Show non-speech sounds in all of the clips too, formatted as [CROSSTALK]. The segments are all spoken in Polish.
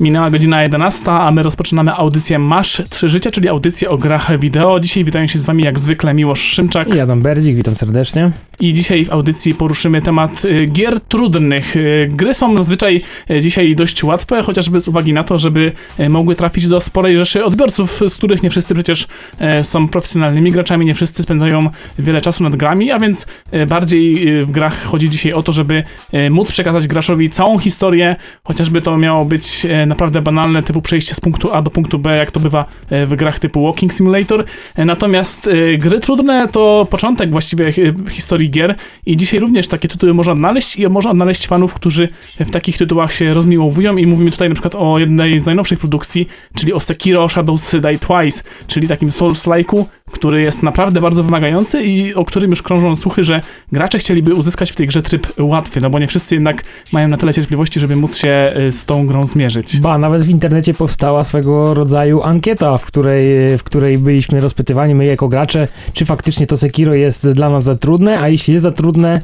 Minęła godzina 11, a my rozpoczynamy audycję Masz 3 Życia, czyli audycję o grach wideo. Dzisiaj witają się z wami jak zwykle Miłosz Szymczak. I Adam Berdzik, witam serdecznie. I dzisiaj w audycji poruszymy temat y, gier trudnych. Y, Gry są zazwyczaj y, dzisiaj dość łatwe, chociażby z uwagi na to, żeby mogły trafić do sporej rzeszy odbiorców, z których nie wszyscy przecież są profesjonalnymi graczami, nie wszyscy spędzają wiele czasu nad grami, a więc bardziej w grach chodzi dzisiaj o to, żeby móc przekazać graczowi całą historię, chociażby to miało być naprawdę banalne, typu przejście z punktu A do punktu B, jak to bywa y, w grach typu Walking Simulator. Y, Natomiast y, gry trudne to początek właściwie hi- historii gier i dzisiaj również takie tytuły można odnaleźć i można odnaleźć fanów, którzy w takich tytułach się rozmiłowują i mówimy tutaj na przykład o jednej z najnowszych produkcji, czyli o Sekiro Shadows Die Twice, czyli takim Souls-like'u, który jest naprawdę bardzo wymagający i o którym już krążą słuchy, że gracze chcieliby uzyskać w tej grze tryb łatwy, no bo nie wszyscy jednak mają na tyle cierpliwości, żeby móc się y, z tą grą zmierzyć. Ba, nawet w internecie powstała swego rodzaju ankieta, w której, w której byliśmy rozpytywani, my jako gracze, czy faktycznie to Sekiro jest dla nas za trudne, a jeśli jest za trudne,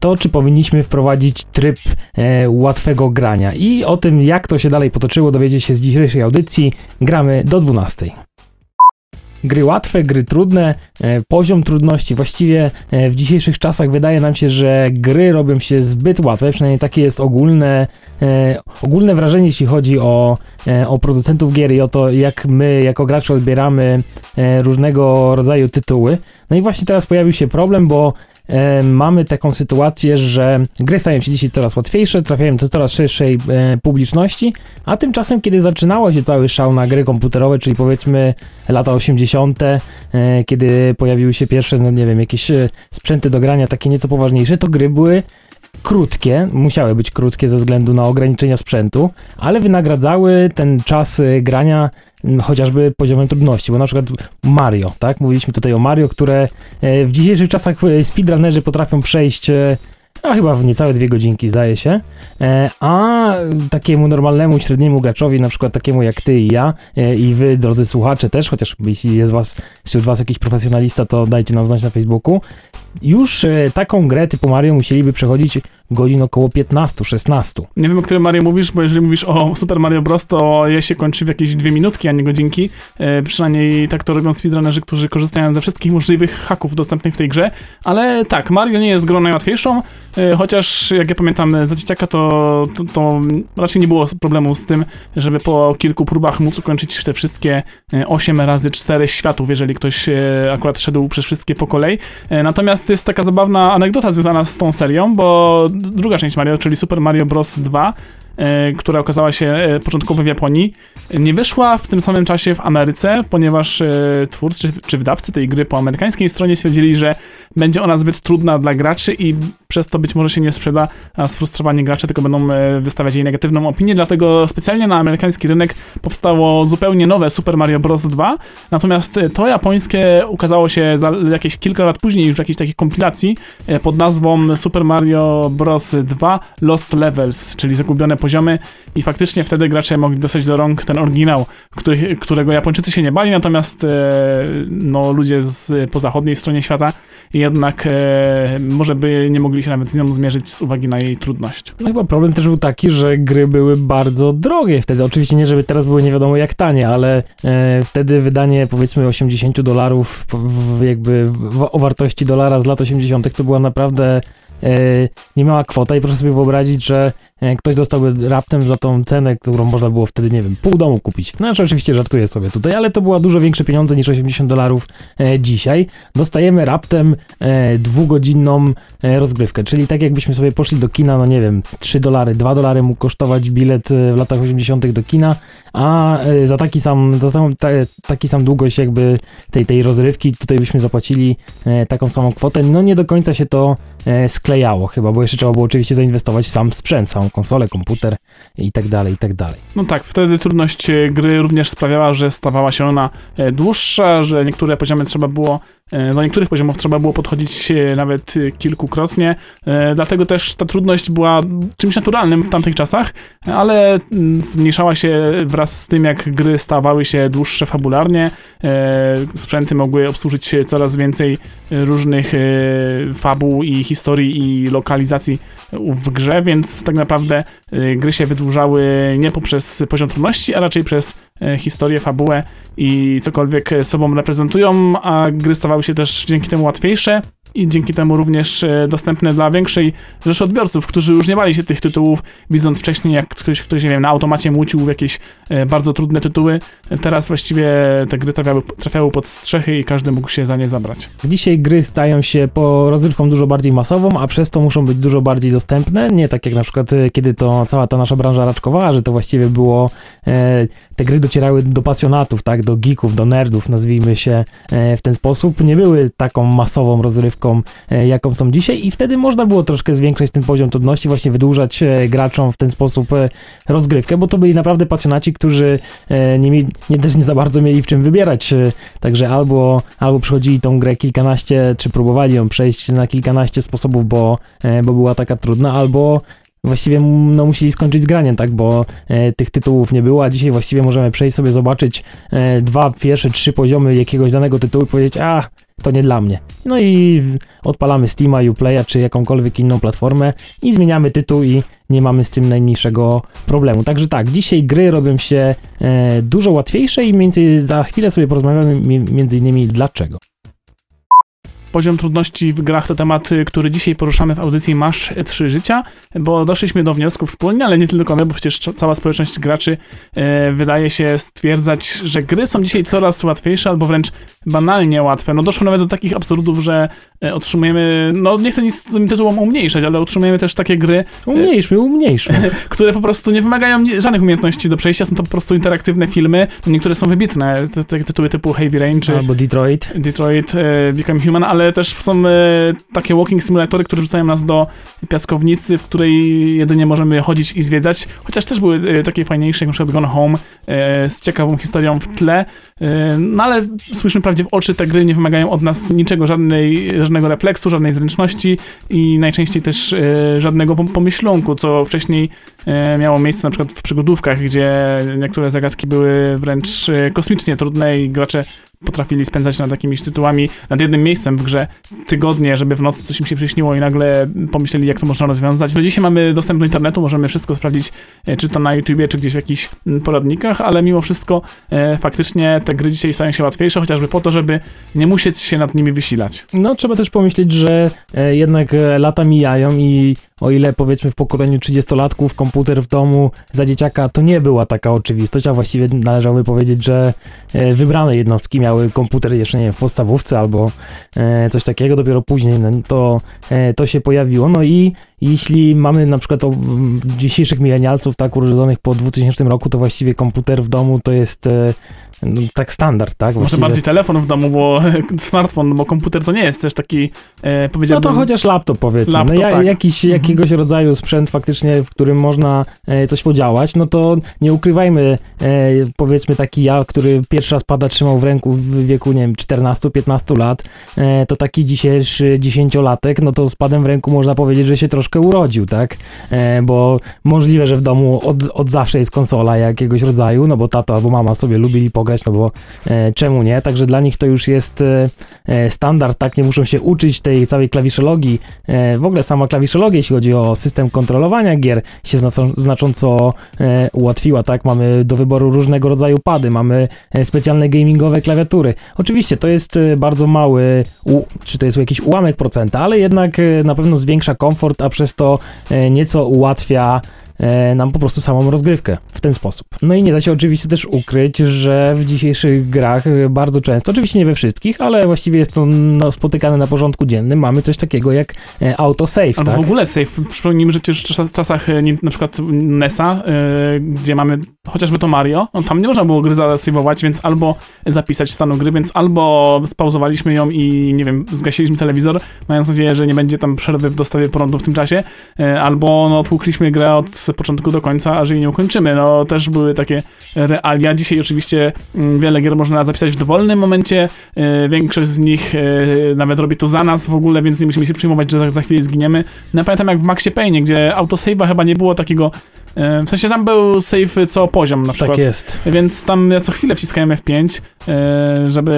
to czy powinniśmy wprowadzić tryb e, łatwego grania. I o tym, jak to się dalej potoczyło, dowiecie się z dzisiejszej audycji. Gramy do 12. Gry łatwe, gry trudne, e, poziom trudności. Właściwie e, w dzisiejszych czasach wydaje nam się, że gry robią się zbyt łatwe, przynajmniej takie jest ogólne, e, ogólne wrażenie, jeśli chodzi o, o producentów gier i o to, jak my jako gracze odbieramy różnego rodzaju tytuły. No i właśnie teraz pojawił się problem, bo e, mamy taką sytuację, że gry stają się dzisiaj coraz łatwiejsze, trafiają do coraz szerszej e, publiczności, a tymczasem, kiedy zaczynało się cały szał na gry komputerowe, czyli powiedzmy lata 80., e, kiedy pojawiły się pierwsze, no nie wiem, jakieś e, sprzęty do grania takie nieco poważniejsze, to gry były krótkie, musiały być krótkie ze względu na ograniczenia sprzętu, ale wynagradzały ten czas e, grania chociażby poziomem trudności, bo na przykład Mario, tak? Mówiliśmy tutaj o Mario, które e, w dzisiejszych czasach e, speedrunnerzy potrafią przejść e, a chyba w niecałe dwie godzinki, zdaje się. A takiemu normalnemu, średniemu graczowi, na przykład takiemu jak ty i ja, i wy, drodzy słuchacze, też, chociaż jeśli jest was, wśród was jakiś profesjonalista, to dajcie nam znać na Facebooku. Już taką grę typu Mario musieliby przechodzić godzin około 15-16. Nie wiem, o którym Mario mówisz, bo jeżeli mówisz o Super Mario Bros., to je się kończy w jakieś dwie minutki, a nie godzinki. E, przynajmniej tak to robią speedrunnerzy, którzy korzystają ze wszystkich możliwych haków dostępnych w tej grze. Ale tak, Mario nie jest grą najłatwiejszą, e, chociaż jak ja pamiętam za dzieciaka, to, to, to raczej nie było problemu z tym, żeby po kilku próbach móc ukończyć te wszystkie e, 8 razy 4 światów, jeżeli ktoś e, akurat szedł przez wszystkie po kolei. E, natomiast jest taka zabawna anegdota związana z tą serią, bo druga część Mario, czyli Super Mario Bros. 2, e, która okazała się e, początkowo w Japonii, nie wyszła w tym samym czasie w Ameryce, ponieważ e, twórcy czy wydawcy tej gry po amerykańskiej stronie stwierdzili, że będzie ona zbyt trudna dla graczy i przez to być może się nie sprzeda, a sfrustrowani gracze tylko będą e, wystawiać jej negatywną opinię, dlatego specjalnie na amerykański rynek powstało zupełnie nowe Super Mario Bros. 2, natomiast e, to japońskie ukazało się jakieś kilka lat później już w jakiejś takiej kompilacji e, pod nazwą Super Mario Bros. 2 Lost Levels, czyli zagubione poziomy i faktycznie wtedy gracze mogli dostać do rąk ten oryginał, który, którego Japończycy się nie bali, natomiast no, ludzie z, po zachodniej stronie świata jednak może by nie mogli się nawet z nią zmierzyć z uwagi na jej trudność. No chyba problem też był taki, że gry były bardzo drogie wtedy. Oczywiście nie, żeby teraz były nie wiadomo jak tanie, ale e, wtedy wydanie powiedzmy 80 dolarów w, jakby w, o wartości dolara z lat 80. to była naprawdę e, niemała kwota i proszę sobie wyobrazić, że ktoś dostałby raptem za tą cenę, którą można było wtedy, nie wiem, pół domu kupić. Znaczy oczywiście żartuję sobie tutaj, ale to była dużo większe pieniądze niż 80 dolarów e, dzisiaj. Dostajemy raptem e, dwugodzinną e, rozgrywkę, czyli tak jakbyśmy sobie poszli do kina, no nie wiem, 3 dolary, 2 dolary mógł kosztować bilet e, w latach 80 do kina, a e, za taki sam, za tą, ta, taki sam długość jakby tej, tej rozrywki tutaj byśmy zapłacili e, taką samą kwotę. No nie do końca się to e, sklejało chyba, bo jeszcze trzeba było oczywiście zainwestować w sam sprzęt, samą konsolę, komputer i tak dalej, i tak dalej. No tak, wtedy trudność e, gry również sprawiała, że stawała się ona e, dłuższa, że niektóre poziomy trzeba było do niektórych poziomów trzeba było podchodzić e, nawet e, kilkukrotnie, e, dlatego też ta trudność była czymś naturalnym w tamtych czasach, ale mm, zmniejszała się wraz z tym, jak gry stawały się dłuższe fabularnie, e, sprzęty mogły obsłużyć coraz więcej e, różnych e, fabuł i historii i lokalizacji w grze, więc tak naprawdę e, gry się wydłużały nie poprzez poziom trudności, a raczej przez e, historię, fabułę i cokolwiek sobą reprezentują, a gry stawały się też dzięki temu łatwiejsze i dzięki temu również e, dostępne dla większej rzeszy odbiorców, którzy już nie bali się tych tytułów, widząc wcześniej, jak ktoś, ktoś nie wiem, na automacie młócił w jakieś e, bardzo trudne tytuły. Teraz właściwie te gry trafiały, trafiały pod strzechy i każdy mógł się za nie zabrać. Dzisiaj gry stają się po rozrywką dużo bardziej masową, a przez to muszą być dużo bardziej dostępne. Nie tak jak na przykład e, kiedy to cała ta nasza branża raczkowała, że to właściwie było, e, te gry docierały do pasjonatów, tak, do geeków, do nerdów, nazwijmy się e, w ten sposób. Nie były taką masową rozrywką, e, jaką są dzisiaj i wtedy można było troszkę zwiększać ten poziom trudności, właśnie wydłużać e, graczom w ten sposób rozgrywkę, bo to byli naprawdę pasjonaci, którzy nie, mieli, nie też nie za bardzo mieli w czym wybierać. Także albo, albo przechodzili tą grę kilkanaście, czy próbowali ją przejść na kilkanaście sposobów, bo, bo była taka trudna, albo właściwie no, musieli skończyć z graniem, tak, bo e, tych tytułów nie było, a dzisiaj właściwie możemy przejść sobie, zobaczyć e, dwa pierwsze, trzy poziomy jakiegoś danego tytułu i powiedzieć, a, to nie dla mnie. No i odpalamy Steama, Uplaya, czy jakąkolwiek inną platformę i zmieniamy tytuł i nie mamy z tym najmniejszego problemu. Także tak, dzisiaj gry robią się e, dużo łatwiejsze i więcej za chwilę sobie porozmawiamy mi- między innymi dlaczego. Poziom trudności w grach to temat, y, który dzisiaj poruszamy w audycji Masz 3 Życia, bo doszliśmy do wniosków wspólnie, ale nie tylko my, bo przecież cała społeczność graczy e, wydaje się stwierdzać, że gry są dzisiaj coraz łatwiejsze albo wręcz banalnie łatwe. No doszło nawet do takich absurdów, że e, otrzymujemy, no nie chcę nic z tym tytułom umniejszać, ale otrzymujemy też takie gry, Umniejszmy, umniejszmy. [LAUGHS] które po prostu nie wymagają żadnych umiejętności do przejścia, są to po prostu interaktywne filmy, niektóre są wybitne, te, te tytuły typu Heavy Rain czy Albo Detroit. Detroit e, Become Human, ale też są e, takie walking simulatory, które rzucają nas do piaskownicy, w której jedynie możemy chodzić i zwiedzać, chociaż też były e, takie fajniejsze, jak na przykład Gone Home e, z ciekawą historią w tle, no ale spójrzmy prawdzie w oczy, te gry nie wymagają od nas niczego, żadnej, żadnego refleksu, żadnej zręczności i najczęściej też żadnego pom- pomyślunku, co wcześniej miało miejsce na przykład w przygodówkach, gdzie niektóre zagadki były wręcz kosmicznie trudne i gracze potrafili spędzać nad jakimiś tytułami, nad jednym miejscem w grze tygodnie, żeby w nocy coś im się przyśniło i nagle pomyśleli, jak to można rozwiązać. No dzisiaj mamy dostęp do internetu, możemy wszystko sprawdzić, e, czy to na YouTubie, czy gdzieś w jakichś mm, poradnikach, ale mimo wszystko e, faktycznie te gry dzisiaj stają się łatwiejsze, chociażby po to, żeby nie musieć się nad nimi wysilać. No, trzeba też pomyśleć, że e, jednak e, lata mijają i o ile powiedzmy w pokoleniu 30-latków komputer w domu za dzieciaka to nie była taka oczywistość, a właściwie należałoby powiedzieć, że e, wybrane jednostki miały komputer jeszcze nie wiem, w podstawówce albo e, coś takiego, dopiero później no, to, e, to się pojawiło. No i jeśli mamy na przykład o, dzisiejszych milenialców, tak urodzonych po 2000 roku, to właściwie komputer w domu to jest e, no, tak standard, tak? Może Właściwie- bardziej telefon w domu, bo [LAUGHS] smartfon, bo komputer to nie jest też taki, e, No powiedziałbym... to chociaż laptop powiedzmy. Laptop, no, ja, tak. jakiś, Mhm. Jakiegoś rodzaju sprzęt faktycznie, w którym można e, coś podziałać, no to nie ukrywajmy, e, powiedzmy taki ja, który pierwszy raz pada trzymał w ręku w wieku, nie wiem, 14-15 lat, e, to taki dzisiejszy dziesięciolatek, no to z padem w ręku można powiedzieć, że się troszkę urodził, tak? E, bo możliwe, że w domu od, od zawsze jest konsola jakiegoś rodzaju, no bo tato albo mama sobie lubili pograć, no bo e, czemu nie? Także dla nich to już jest e, e, standard, tak? Nie muszą się uczyć tej całej klawiszologii. E, w ogóle sama klawiszologia, jeśli chodzi o system kontrolowania gier, się znaczą, znacząco e, ułatwiła, tak? Mamy do wyboru różnego rodzaju pady, mamy specjalne gamingowe klawiatury. Oczywiście to jest bardzo mały, u, czy to jest jakiś ułamek procenta, ale jednak na pewno zwiększa komfort, a przez to e, nieco ułatwia nam po prostu samą rozgrywkę w ten sposób. No i nie da się oczywiście też ukryć, że w dzisiejszych grach e, bardzo często, oczywiście nie we wszystkich, ale właściwie jest to no, spotykane na porządku dziennym, mamy coś takiego jak e, autosave, Albo tak? w ogóle save. Przypomnijmy, że przecież w czas- czasach e, na przykład NESa, e, gdzie mamy chociażby to Mario, no tam nie można było gry zasejwować, więc albo zapisać stanu gry, więc albo spauzowaliśmy ją i nie wiem, zgasiliśmy telewizor, mając nadzieję, że nie będzie tam przerwy w dostawie prądu w tym czasie, e, albo no tłukliśmy grę od z początku do końca, aż jej nie ukończymy. No też były takie realia. Dzisiaj oczywiście mm, wiele gier można zapisać w dowolnym momencie. E, większość z nich e, nawet robi to za nas w ogóle, więc nie musimy się przejmować, że za, za chwilę zginiemy. No pamiętam jak w Maxie Payne, gdzie autosave'a chyba nie było takiego e, w sensie tam był save co poziom na przykład. Tak jest. Więc tam ja co chwilę wciskałem F5, e, żeby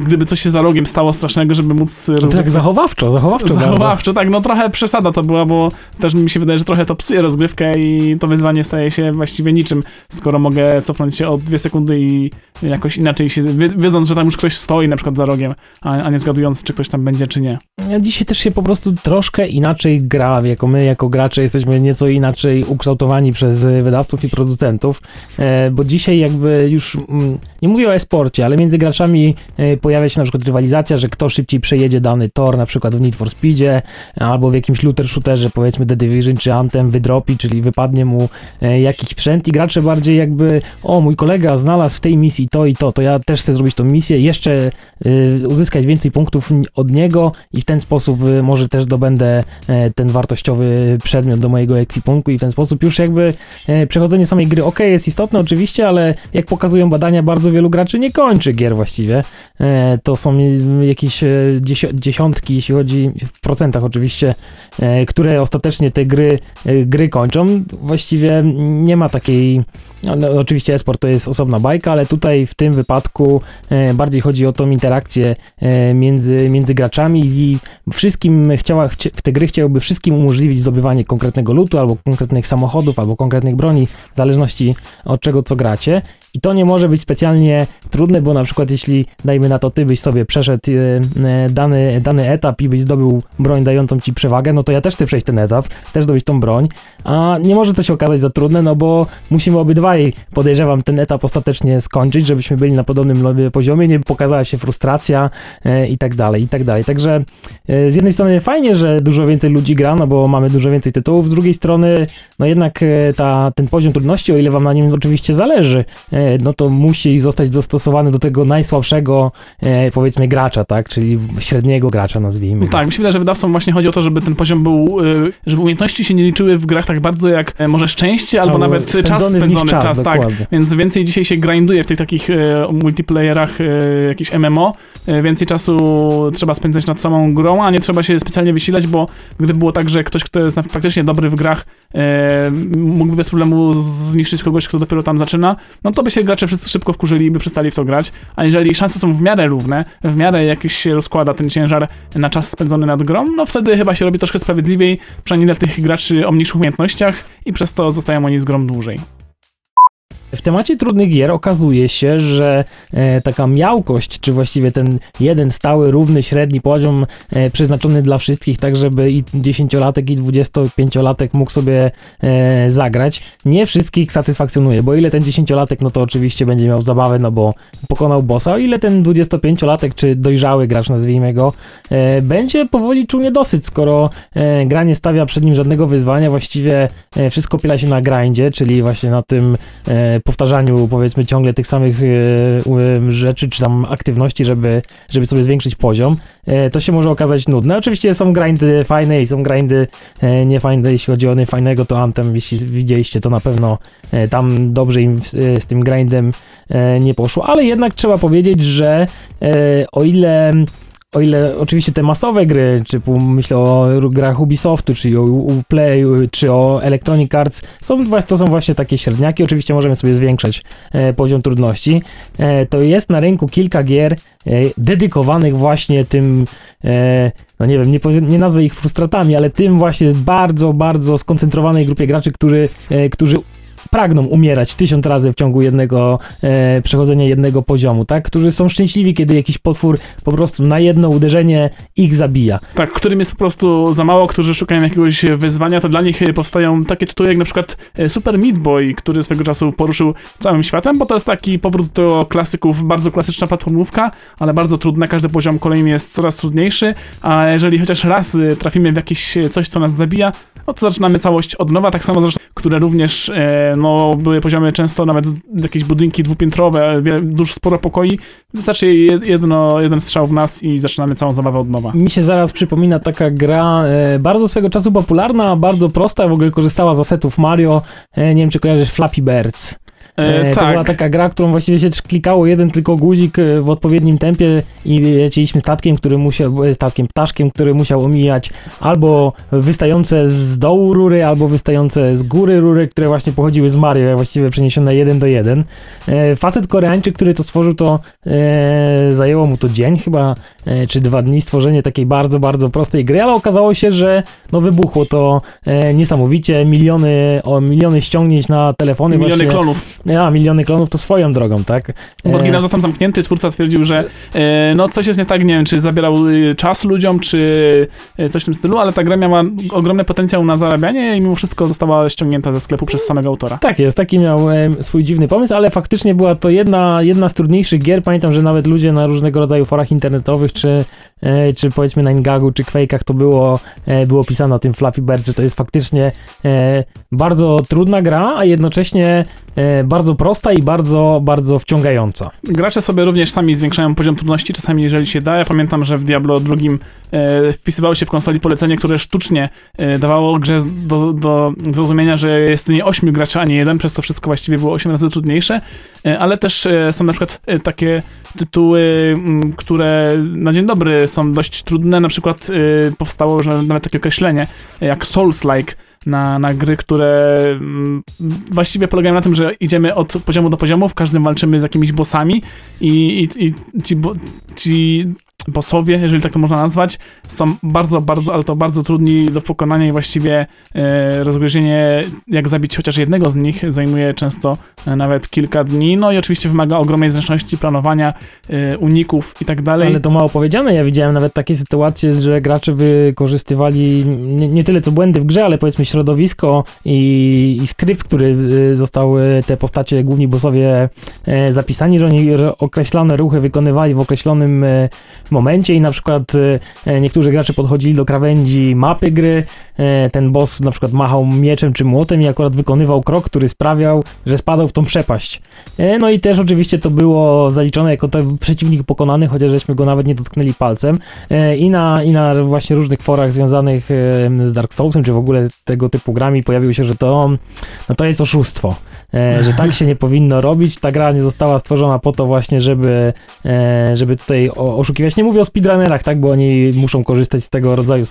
gdyby coś się za rogiem stało strasznego, żeby móc... To tak zachowawczo, zachowawczo bardzo. Zachowawczo, tak, no trochę przesada to była, bo też mi się wydaje, że trochę to psuje rozgrywkę i to wyzwanie staje się właściwie niczym, skoro mogę cofnąć się o dwie sekundy i jakoś inaczej się, wie- wiedząc, że tam już ktoś stoi na przykład za rogiem, a, a nie zgadując, czy ktoś tam będzie, czy nie. Dzisiaj też się po prostu troszkę inaczej gra, jako my jako gracze jesteśmy nieco inaczej ukształtowani przez wydawców i producentów, e, bo dzisiaj jakby już, mm, nie mówię o e-sporcie, ale między graczami e, pojawia się na przykład rywalizacja, że kto szybciej przejedzie dany tor, na przykład w Need for Speedzie, albo w jakimś looter shooterze, powiedzmy The Division czy Anthem wydropi, czyli wypadnie mu e, jakiś sprzęt. I gracze bardziej jakby, o mój kolega znalazł w tej misji to i to, to ja też chcę zrobić tą misję, jeszcze y, uzyskać więcej punktów od niego i w ten sposób może też dobędę e, ten wartościowy przedmiot do mojego ekwipunku i w ten sposób już jakby e, przechodzenie samej gry, ok, jest istotne oczywiście, ale jak pokazują badania, bardzo wielu graczy nie kończy gier właściwie. E, to są jakieś e, dziesiątki, jeśli chodzi w procentach oczywiście, e, które ostatecznie te gry, gry kończą. Właściwie nie ma takiej no, no, oczywiście esport to jest osobna bajka, ale tutaj w tym wypadku bardziej chodzi o tą interakcję między, między graczami i wszystkim chciała, w te gry chciałyby wszystkim umożliwić zdobywanie konkretnego lutu, albo konkretnych samochodów, albo konkretnych broni, w zależności od czego co gracie. I to nie może być specjalnie trudne, bo na przykład jeśli, dajmy na to, ty byś sobie przeszedł e, e, dany, dany etap i byś zdobył broń dającą ci przewagę, no to ja też chcę przejść ten etap, też zdobyć tą broń, a nie może to się okazać za trudne, no bo musimy obydwaj, podejrzewam, ten etap ostatecznie skończyć, żebyśmy byli na podobnym lo- poziomie, nie pokazała się frustracja i tak dalej, i tak dalej. Także z jednej strony fajnie, że dużo więcej ludzi gra, no bo mamy dużo więcej tytułów, z drugiej strony, no jednak ta, ten poziom trudności, o ile wam na nim oczywiście zależy, no to musi zostać dostosowany do tego najsłabszego, e, powiedzmy, gracza, tak, czyli średniego gracza, nazwijmy. No tak, mi się wydaje, że wydawcom właśnie chodzi o to, żeby ten poziom był, y, żeby umiejętności się nie liczyły w grach tak bardzo jak e, może szczęście, albo nawet czas w nich spędzony, czas, tak. dokładnie. Więc więcej dzisiaj się grinduje w tych takich e, multiplayerach, e, jakichś MMO. E, więcej czasu trzeba spędzać nad samą grą, a nie trzeba się specjalnie wysilać, bo gdyby było tak, że ktoś, kto jest faktycznie dobry w grach, e, mógłby bez problemu zniszczyć kogoś, kto dopiero tam zaczyna, no to by się gracze wszyscy szybko wkurzyli i by przestali w to grać. A jeżeli szanse są w miarę równe, w miarę jakiś się rozkłada ten ciężar na czas spędzony nad grą, no wtedy chyba się robi troszkę sprawiedliwiej, przynajmniej dla tych graczy o mniejszych umiejętnościach i przez to zostają oni z grą dłużej. W temacie trudnych gier okazuje się, że e, taka miałkość, czy właściwie ten jeden stały, równy, średni poziom e, przeznaczony dla wszystkich, tak żeby i 10-latek, i 25-latek mógł sobie e, zagrać, nie wszystkich satysfakcjonuje, bo ile ten 10-latek, no to oczywiście będzie miał zabawę, no bo pokonał bossa, o ile ten 25-latek, czy dojrzały gracz, nazwijmy go, e, będzie powoli czuł niedosyt, skoro e, gra nie stawia przed nim żadnego wyzwania, właściwie e, wszystko opiera się na grindzie, czyli właśnie na tym powtarzaniu powiedzmy ciągle tych samych e, rzeczy, czy tam aktywności, żeby, żeby sobie zwiększyć poziom, e, to się może okazać nudne. Oczywiście są grindy fajne i są grindy e, niefajne, jeśli chodzi o niefajnego, to Anthem, jeśli widzieliście, to na pewno tam dobrze im z tym grindem nie poszło, ale jednak trzeba powiedzieć, że o ile o ile oczywiście te masowe gry, typu myślę o grach Ubisoftu, czy o Uplay, czy o Electronic Arts, są, to są właśnie takie średniaki. Oczywiście możemy sobie zwiększać e, poziom trudności. E, to jest na rynku kilka gier e, dedykowanych właśnie tym, no nie wiem, nie, nie nazwę ich frustratami, ale tym właśnie bardzo, bardzo skoncentrowanej grupie graczy, którzy, którzy pragną umierać tysiąc razy w ciągu jednego e, przechodzenia jednego poziomu, tak? Którzy są szczęśliwi, kiedy jakiś potwór po prostu na jedno uderzenie ich zabija. Tak, którym jest po prostu za mało, którzy szukają jakiegoś wyzwania, to dla nich e, powstają takie tytuły jak na przykład e, Super Meat Boy, który swego czasu poruszył całym światem, bo to jest taki powrót do klasyków, bardzo klasyczna platformówka, ale bardzo trudna, każdy poziom kolejny jest coraz trudniejszy, a jeżeli chociaż raz e, trafimy w jakieś coś, co nas zabija, no to zaczynamy całość od nowa, tak samo zresztą, które również e, no, były poziomy często nawet jakieś budynki dwupiętrowe, dużo sporo pokoi. Wystarczy jed- jedno, jeden strzał w nas i zaczynamy całą zabawę od nowa. Mi się zaraz przypomina taka gra, e, bardzo swego czasu popularna, bardzo prosta, w ogóle korzystała z asetów Mario. E, nie wiem, czy kojarzysz Flappy Birds. E, E, to tak. była taka gra, którą właściwie się klikało jeden tylko guzik e, w odpowiednim tempie i lecieliśmy statkiem, który musiał, e, statkiem, ptaszkiem, który musiał omijać albo wystające z dołu rury, albo wystające z góry rury, które właśnie pochodziły z Mario, właściwie przeniesione jeden do jeden. E, facet koreańczyk, który to stworzył, to e, zajęło mu to dzień chyba, czy dwa dni stworzenie takiej bardzo, bardzo prostej gry, ale okazało się, że no wybuchło to niesamowicie, miliony, o miliony ściągnięć na telefony Miliony właśnie. klonów. A, miliony klonów to swoją drogą, tak? Bo E, oryginał został zamknięty, twórca twierdził, że e, no coś jest nie tak, nie wiem, czy zabierał e, czas ludziom, czy e, coś w tym stylu, ale ta gra miała ogromny potencjał na zarabianie i mimo wszystko została ściągnięta ze sklepu przez samego autora. Tak jest, taki miał swój dziwny pomysł, ale faktycznie była to jedna, jedna z trudniejszych gier. Pamiętam, że nawet ludzie na różnego rodzaju forach internetowych, czy, czy powiedzmy na Ingagu, czy Quake'ach to było, było pisane o tym Flappy Bird, że to jest faktycznie bardzo trudna gra, a jednocześnie e, bardzo prosta i bardzo, bardzo wciągająca. Gracze sobie również sami zwiększają poziom trudności, czasami jeżeli się da. Ja pamiętam, że w Diablo II e, wpisywało się w konsoli polecenie, które sztucznie e, dawało grze do, do zrozumienia, że jest nie 8 graczy, a nie jeden, przez to wszystko właściwie było 8 razy trudniejsze, e, ale też e, są na przykład e, takie tytuły, m, które na dzień dobry są dość trudne, na przykład e, powstało że nawet takie określenie jak Souls-like, na, na gry, które mm, właściwie polegają na tym, że idziemy od poziomu do poziomu, w każdym walczymy z jakimiś bossami i, i, i ci, bo, ci bossowie, jeżeli tak to można nazwać, są bardzo, bardzo, ale to bardzo trudni do pokonania i właściwie e, rozgryzienie, jak zabić chociaż jednego z nich, zajmuje często e, nawet kilka dni, no i oczywiście wymaga ogromnej zręczności planowania, e, uników i tak dalej. Ale to mało powiedziane. Ja widziałem nawet takie sytuacje, że gracze wykorzystywali nie, nie tyle co błędy w grze, ale powiedzmy środowisko i, i skrypt, który y, zostały te postacie, główni bossowie e, zapisani, że oni określone ruchy wykonywali w określonym e, momencie i na przykład e, niektórzy gracze podchodzili do krawędzi mapy gry, e, ten boss na przykład machał mieczem czy młotem i akurat wykonywał krok, który sprawiał, że spadał w tą przepaść. E, No i też oczywiście to było zaliczone jako ten przeciwnik pokonany, chociaż żeśmy go nawet nie dotknęli palcem. I na, I na właśnie różnych forach związanych z Dark Soulsem, czy w ogóle tego typu grami pojawiło się, że to, no to jest oszustwo. E, Że tak się nie powinno robić. Ta gra nie została stworzona po to właśnie, żeby, e, żeby tutaj oszukiwać. Nie mówię o speedrunnerach, tak, bo oni muszą korzystać z tego rodzaju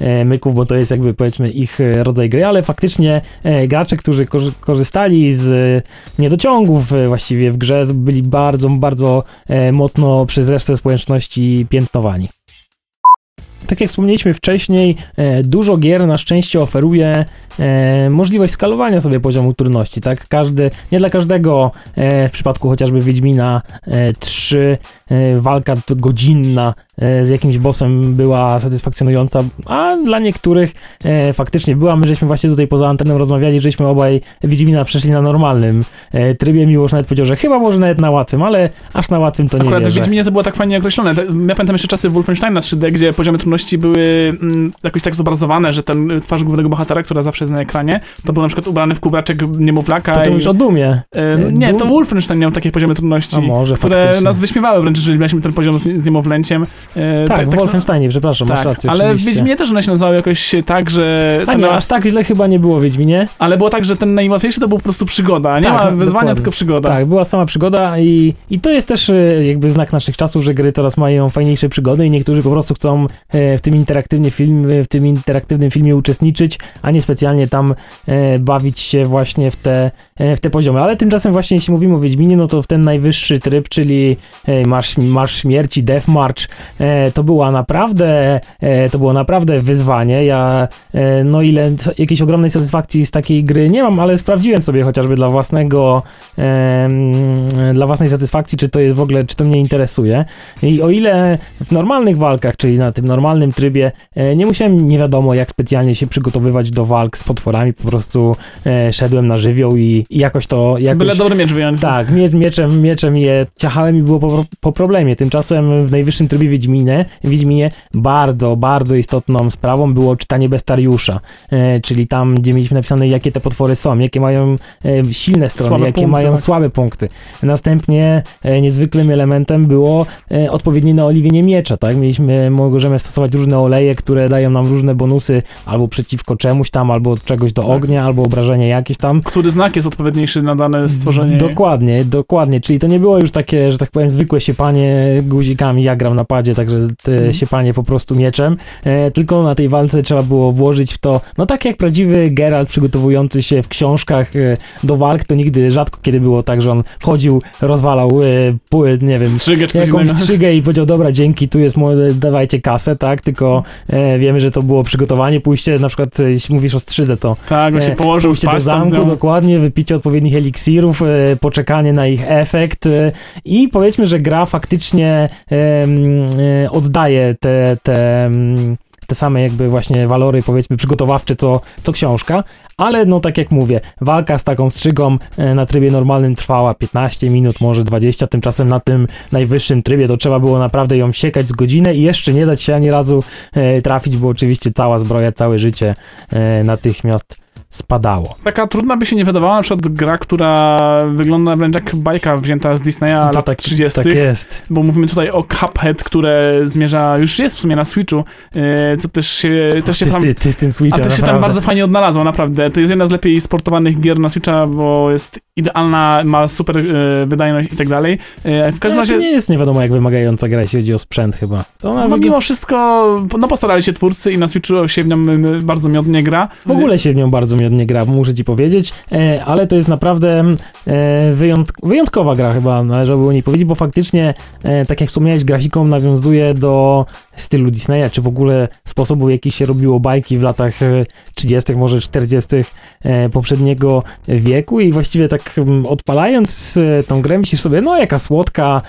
e, myków, bo to jest jakby powiedzmy ich rodzaj gry, ale faktycznie gracze, którzy korzy- korzystali z niedociągów właściwie w grze, byli bardzo, bardzo mocno przez resztę społeczności piętnowani. Tak jak wspomnieliśmy wcześniej, e, dużo gier na szczęście oferuje e, możliwość skalowania sobie poziomu trudności, tak? Każdy, nie dla każdego e, w przypadku chociażby Wiedźmina e, 3 e, walka godzinna z jakimś bossem była satysfakcjonująca, a dla niektórych faktycznie była. My żeśmy właśnie tutaj poza anteną rozmawiali, żeśmy obaj Wiedźmina przeszli na normalnym trybie. Miłosz nawet powiedział, że chyba może nawet na łatwym, ale aż na łatwym to nie Akurat w. Wiedźminie to było tak fajnie określone. Ja pamiętam jeszcze czasy Wolfensteina 3D, gdzie poziomy trudności były mm, jakoś tak zobrazowane, że ten y, twarz głównego bohatera, która zawsze jest na ekranie, to był na przykład ubrany w kubraczek niemowlaka. To ty i, mówisz o Dumie. e, nie, to Wolfenstein miał takie poziomy trudności, A może które faktycznie. nas wyśmiewały wręcz, jeżeli mieliśmy ten poziom z, z niemowlęciem. E, Tak, w tak, Wolfensteinie, przepraszam, masz tak, rację, ale oczywiście. Wiedźminie też one się nazywały jakoś tak, że... A nie, aż tak źle chyba nie było w Wiedźminie. Ale było tak, że ten najłatwiejszy to był po prostu przygoda. Nie Tak, ma wyzwania, dokładnie. tylko przygoda. Tak, była sama przygoda i, i to jest też e, jakby znak naszych czasów, że gry coraz mają fajniejsze przygody i niektórzy po prostu chcą e, w tym interaktywnie film, w tym interaktywnym filmie uczestniczyć, a nie specjalnie tam e, bawić się właśnie w te, e, w te poziomy. Ale tymczasem właśnie jeśli mówimy o Wiedźminie, no to w ten najwyższy tryb, czyli e, Marsz, Marsz Śmierci, Death March, to była naprawdę, to było naprawdę wyzwanie. Ja no ile jakiejś ogromnej satysfakcji z takiej gry nie mam, ale sprawdziłem sobie chociażby dla własnego dla własnej satysfakcji, czy to jest w ogóle, czy to mnie interesuje. I o ile w normalnych walkach, czyli na tym normalnym trybie, e, nie musiałem nie wiadomo jak specjalnie się przygotowywać do walk z potworami, po prostu e, szedłem na żywioł i, i jakoś to jakoś... Byle dobry miecz wyjąć. Tak, mie mieczem, mieczem je ciachałem i było po, po problemie. Tymczasem w najwyższym trybie Wiedźminie, Wiedźminie bardzo, bardzo istotną sprawą było czytanie Bestariusza, e, czyli tam, gdzie mieliśmy napisane, jakie te potwory są, jakie mają silne strony, Słabe jakie punkty, mają tak. słabe punkty. Następnie niezwykłym elementem było odpowiednie naoliwienie miecza, tak? Mieliśmy, możemy stosować różne oleje, które dają nam różne bonusy albo przeciwko czemuś tam, albo czegoś do Tak. ognia, albo obrażenie jakieś tam. Który znak jest odpowiedniejszy na dane stworzenie? Dokładnie, dokładnie. Czyli to nie było już takie, że tak powiem, zwykłe siepanie guzikami. Ja gram na padzie, także te Mhm. siepanie po prostu mieczem. E, tylko na tej walce trzeba było włożyć w to, no tak jak prawdziwy Geralt przygotowujący się w książkach e, do walk, to nigdy rzadko kiedy było tak, że on wchodził, rozwalał, e, nie wiem, Strzygę jakąś innego? strzygę i powiedział, dobra, dzięki, tu jest, dawajcie kasę, tak? Tylko e, wiemy, że to było przygotowanie, pójście, na przykład, e, jeśli mówisz o strzydze, to Tak, on się E, położył, Pójście do zamku, dokładnie, wypicie odpowiednich eliksirów, e, poczekanie na ich efekt i powiedzmy, że gra faktycznie oddaje te, te, m, te same jakby właśnie walory powiedzmy przygotowawcze co, co książka, ale no tak jak mówię, walka z taką strzygą e, na trybie normalnym trwała 15 minut, może 20, tymczasem na tym najwyższym trybie to trzeba było naprawdę ją siekać z godzinę i jeszcze nie dać się ani razu e, trafić, bo oczywiście cała zbroja, całe życie e, natychmiast spadało. Taka trudna by się nie wydawała, na przykład gra, która wygląda wręcz jak bajka wzięta z Disneya To lat tak, 30. Tak jest. Bo mówimy tutaj o Cuphead, które zmierza, już jest w sumie na Switchu, e, co też się, też się Ty, tam... ty, ty z tym A Switchem, też się tam bardzo fajnie odnalazło, naprawdę. To jest jedna z lepiej sportowanych gier na Switcha, bo jest idealna, ma super e, wydajność i tak dalej. E, w każdym Ale to razie, nie jest nie wiadomo jak wymagająca gra, jeśli chodzi o sprzęt chyba. To no wyg- mimo wszystko, no postarali się twórcy i na Switchu się w nią e, bardzo miodnie gra. W ogóle się w nią bardzo miodnie gra, muszę ci powiedzieć, e, ale to jest naprawdę e, wyjąt, wyjątkowa gra chyba, należałoby o niej powiedzieć, bo faktycznie, e, tak jak wspomniałeś, grafiką nawiązuje do stylu Disneya, czy w ogóle sposobu, w jaki się robiło bajki w latach e, 30., może 40. e, poprzedniego wieku i właściwie tak odpalając tą grę myślisz sobie, no jaka słodka,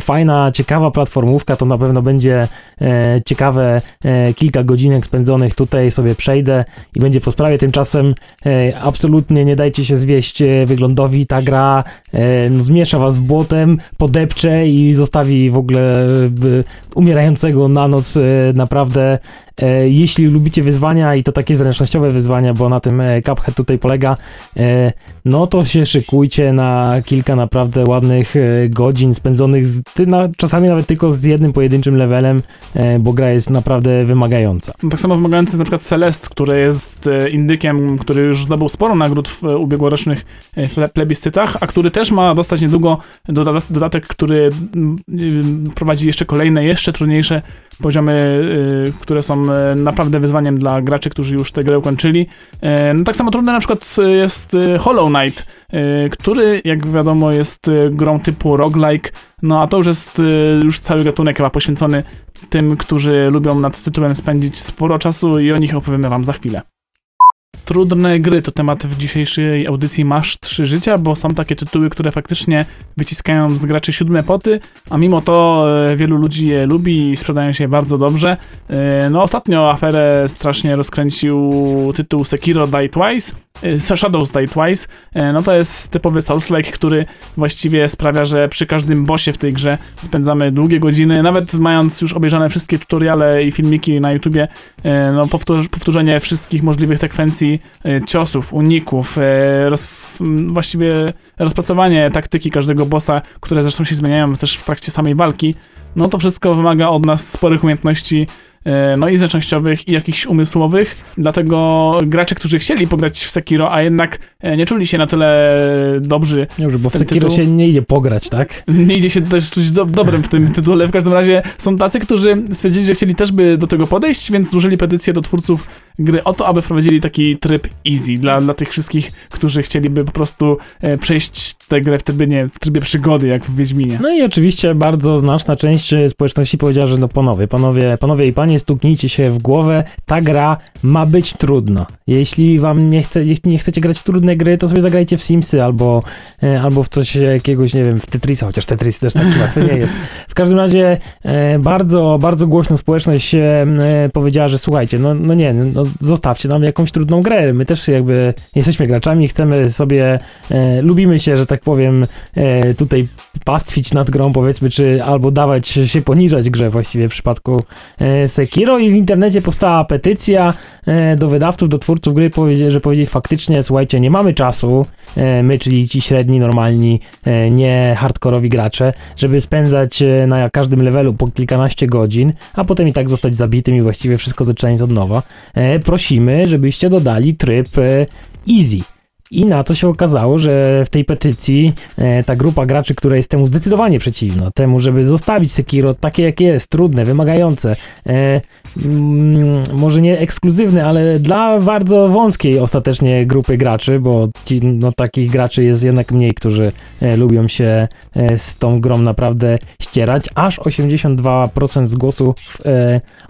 fajna, ciekawa platformówka, to na pewno będzie ciekawe kilka godzinek spędzonych tutaj sobie przejdę i będzie po sprawie. Tymczasem absolutnie nie dajcie się zwieść e, wyglądowi. Ta gra e, no, zmiesza was w błotem, podepcze i zostawi w ogóle e, umierającego na noc e, naprawdę. E, jeśli lubicie wyzwania i to takie zręcznościowe wyzwania, bo na tym e, Cuphead tutaj polega, e, no to się szykujcie na kilka naprawdę ładnych godzin spędzonych z, na, czasami nawet tylko z jednym pojedynczym levelem, bo gra jest naprawdę wymagająca. Tak samo wymagający jest na przykład Celest, który jest indykiem, który już zdobył sporo nagród w ubiegłorocznych ple- plebiscytach, a który też ma dostać niedługo doda- dodatek, który mm, prowadzi jeszcze kolejne, jeszcze trudniejsze poziomy, które są naprawdę wyzwaniem dla graczy, którzy już tę grę ukończyli. E, No, tak samo trudne na przykład e, jest e, Hollow Knight, e, który, jak wiadomo, jest e, grą typu roguelike, no a to już jest e, już cały gatunek chyba poświęcony tym, którzy lubią nad tytułem spędzić sporo czasu i o nich opowiemy wam za chwilę. Trudne gry to temat w dzisiejszej audycji Masz trzy życia, bo są takie tytuły, które faktycznie wyciskają z graczy siódme poty, a mimo to e, wielu ludzi je lubi i sprzedają się bardzo dobrze. E, No ostatnio aferę strasznie rozkręcił tytuł Sekiro Die Twice, e, Shadows Die Twice. No to jest typowy Souls-like, który właściwie sprawia, że przy każdym bossie w tej grze spędzamy długie godziny, nawet mając już obejrzane wszystkie tutoriale i filmiki na YouTubie, no powtórz, powtórzenie wszystkich możliwych sekwencji e, ciosów, uników, e, roz, właściwie rozpracowanie taktyki każdego bossa, które zresztą się zmieniają też w trakcie samej walki, no to wszystko wymaga od nas sporych umiejętności no i zręcznościowych i jakichś umysłowych, dlatego gracze, którzy chcieli pograć w Sekiro, a jednak e, nie czuli się na tyle dobrzy Dobrze, bo w Sekiro tytuł- się nie idzie pograć, tak? [LAUGHS] nie idzie się też czuć do, dobrym w tym tytule. W każdym razie są tacy, którzy stwierdzili, że chcieli też by do tego podejść, więc złożyli petycję do twórców gry o to, aby wprowadzili taki tryb easy dla, dla tych wszystkich, którzy chcieliby po prostu e, przejść tę grę w trybie, nie, w trybie przygody, jak w Wiedźminie. No i oczywiście bardzo znaczna część e, społeczności powiedziała, że no panowie, panowie, panowie i panie, stuknijcie się w głowę, ta gra ma być trudno. Jeśli wam nie, chce, jeśli nie chcecie grać w trudne gry, to sobie zagrajcie w Simsy albo, e, albo w coś jakiegoś, nie wiem, w Tetrisa, chociaż Tetris też taki [LAUGHS] łatwy nie jest. W każdym razie e, bardzo, bardzo głośno społeczność e, powiedziała, że słuchajcie, no, no nie, no, zostawcie nam jakąś trudną grę. My też jakby jesteśmy graczami, chcemy sobie, e, lubimy się, że tak powiem, e, tutaj pastwić nad grą, powiedzmy, czy albo dawać się poniżać grze właściwie w przypadku e, Sekiro i w internecie powstała petycja do wydawców, do twórców gry, że powiedzieli faktycznie, słuchajcie, nie mamy czasu, e, my, czyli ci średni, normalni, nie hardkorowi gracze, żeby spędzać na każdym levelu po kilkanaście godzin, a potem i tak zostać zabitym i właściwie wszystko zaczynać od nowa. Prosimy, żebyście dodali tryb easy i na co się okazało, że w tej petycji e, ta grupa graczy, która jest temu zdecydowanie przeciwna, temu, żeby zostawić Sekiro takie, jak jest, trudne, wymagające, e, mm, może nie ekskluzywne, ale dla bardzo wąskiej ostatecznie grupy graczy, bo ci, no, takich graczy jest jednak mniej, którzy e, lubią się z tą grą naprawdę ścierać. Aż 82% z głosów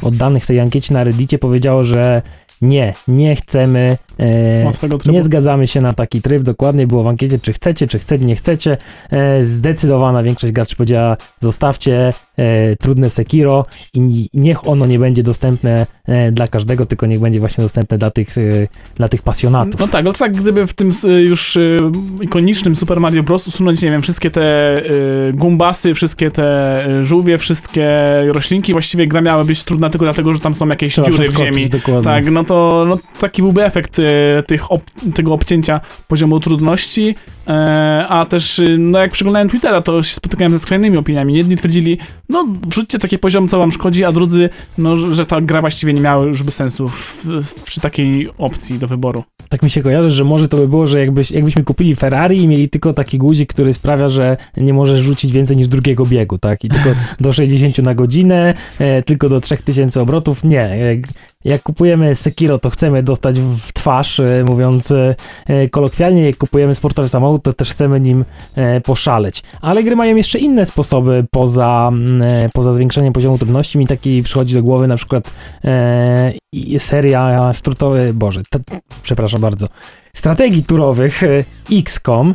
oddanych w tej ankiecie na Reddicie powiedziało, że nie, nie chcemy E, nie zgadzamy się na taki tryb, dokładnie było w ankiecie, czy chcecie, czy chcecie, nie chcecie. E, zdecydowana większość graczy powiedziała, zostawcie e, trudne Sekiro i niech ono nie będzie dostępne dla każdego, tylko niech będzie właśnie dostępne dla tych, dla tych pasjonatów. No tak, no tak gdyby w tym już ikonicznym Super Mario Bros. usunąć, nie wiem, wszystkie te gumbasy, wszystkie te żółwie, wszystkie roślinki, właściwie gra miała być trudna tylko dlatego, że tam są jakieś Trzeba dziury w ziemi. Dokładnie. Tak, no to no, taki byłby efekt tych ob, tego obcięcia poziomu trudności, e, a też, y, no jak przeglądałem Twittera, to się spotykałem ze skrajnymi opiniami. Jedni twierdzili, no wrzućcie taki poziom, co wam szkodzi, a drudzy, no, że ta gra właściwie nie miała już by sensu w, w, przy takiej opcji do wyboru. Tak mi się kojarzy, że może to by było, że jakbyś, jakbyśmy kupili Ferrari i mieli tylko taki guzik, który sprawia, że nie możesz rzucić więcej niż drugiego biegu, tak? I tylko do [LAUGHS] 60 na godzinę, e, tylko do 3000 obrotów. Nie. Jak kupujemy Sekiro, to chcemy dostać w twarz, e, mówiąc e, kolokwialnie. Jak kupujemy sportowy samochód, to też chcemy nim e, poszaleć. Ale gry mają jeszcze inne sposoby poza, poza zwiększeniem poziomu trudności. Mi taki przychodzi do głowy na przykład seria strutowy, boże, przepraszam bardzo, strategii turowych XCOM,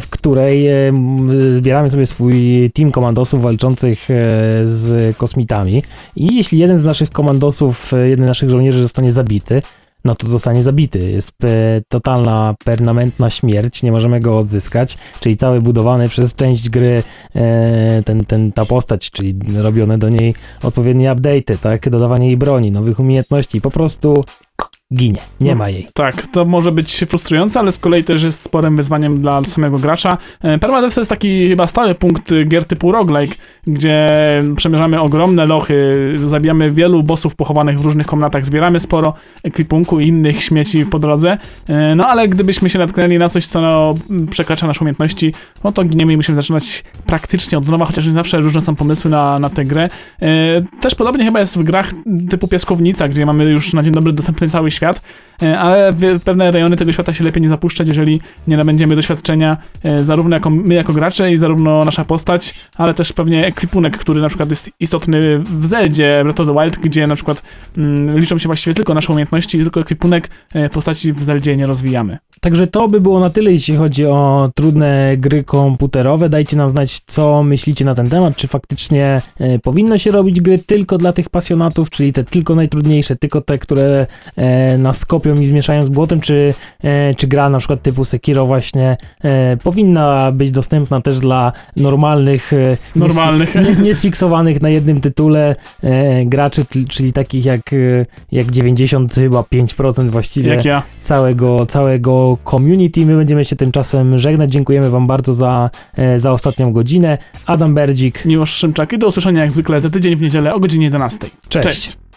w której zbieramy sobie swój team komandosów walczących z kosmitami. I jeśli jeden z naszych komandosów, jeden z naszych żołnierzy zostanie zabity, no to zostanie zabity. Jest totalna, permanentna śmierć, nie możemy go odzyskać, czyli cały budowany przez część gry e, ten, ten, ta postać, czyli robione do niej odpowiednie update'y, tak, dodawanie jej broni, nowych umiejętności, po prostu ginie, nie ma jej. Tak, to może być frustrujące, ale z kolei też jest sporym wyzwaniem dla samego gracza. E, Permadeath to jest taki chyba stały punkt gier typu roguelike, gdzie przemierzamy ogromne lochy, zabijamy wielu bossów pochowanych w różnych komnatach, zbieramy sporo ekwipunku i innych śmieci po drodze, e, no ale gdybyśmy się natknęli na coś, co no, przekracza nasze umiejętności, no to giniemy i musimy zaczynać praktycznie od nowa, chociaż nie zawsze różne są pomysły na, na tę grę. E, też podobnie chyba jest w grach typu Piaskownica, gdzie mamy już na dzień dobry dostępny cały świat świat, ale pewne rejony tego świata się lepiej nie zapuszczać, jeżeli nie nabędziemy doświadczenia e, zarówno jako my jako gracze i zarówno nasza postać, ale też pewnie ekwipunek, który na przykład jest istotny w Zeldzie Breath of the Wild, gdzie na przykład mm, liczą się właściwie tylko nasze umiejętności i tylko ekwipunek e, postaci w Zeldzie nie rozwijamy. Także to by było na tyle, jeśli chodzi o trudne gry komputerowe. Dajcie nam znać, co myślicie na ten temat, czy faktycznie e, powinno się robić gry tylko dla tych pasjonatów, czyli te tylko najtrudniejsze, tylko te, które nas kopią i zmieszają z błotem, czy, e, czy gra na przykład typu Sekiro właśnie e, powinna być dostępna też dla normalnych, e, normalnych. Nie, niesfiksowanych na jednym tytule graczy, czyli takich jak, jak 90 chyba 5% właściwie jak ja. całego, całego community. My będziemy się tymczasem żegnać. Dziękujemy wam bardzo za, za ostatnią godzinę. Adam Berdzik. Miłosz Szymczak i do usłyszenia jak zwykle za tydzień w niedzielę o godzinie 11. Cześć. Cześć.